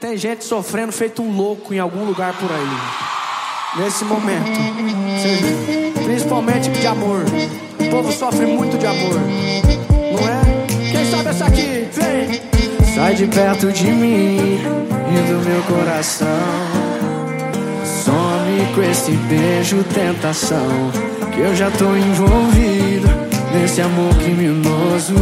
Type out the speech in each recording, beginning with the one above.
Tem gente sofrendo feito um louco em algum lugar por aí. Nesse momento. Principalmente de amor. O povo sofre muito de amor. Não é? Quem sabe essa aqui? Vem! Sai de perto de mim e do meu coração. Some com esse beijo, tentação. Que eu já tô envolvido nesse amor criminoso.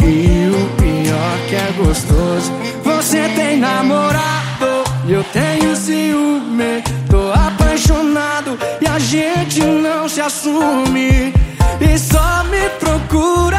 E o pior que é gostoso. Você tem namorado e eu tenho ciúme. Tô apaixonado e a gente não se assume. E só me procura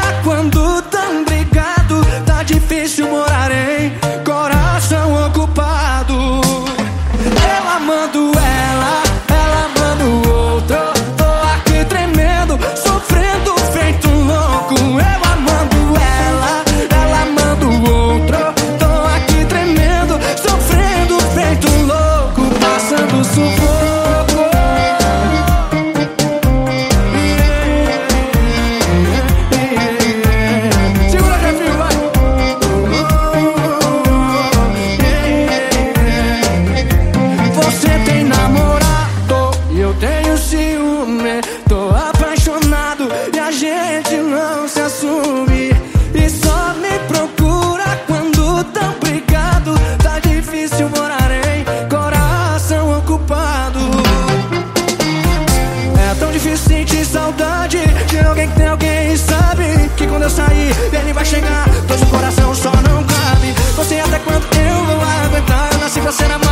Difícil sentir saudade de alguém que tem alguém e sabe que quando eu sair ele vai chegar. Pois o coração só não cabe. Sei até quando eu vou aguentar. Nasci pra ser namorado.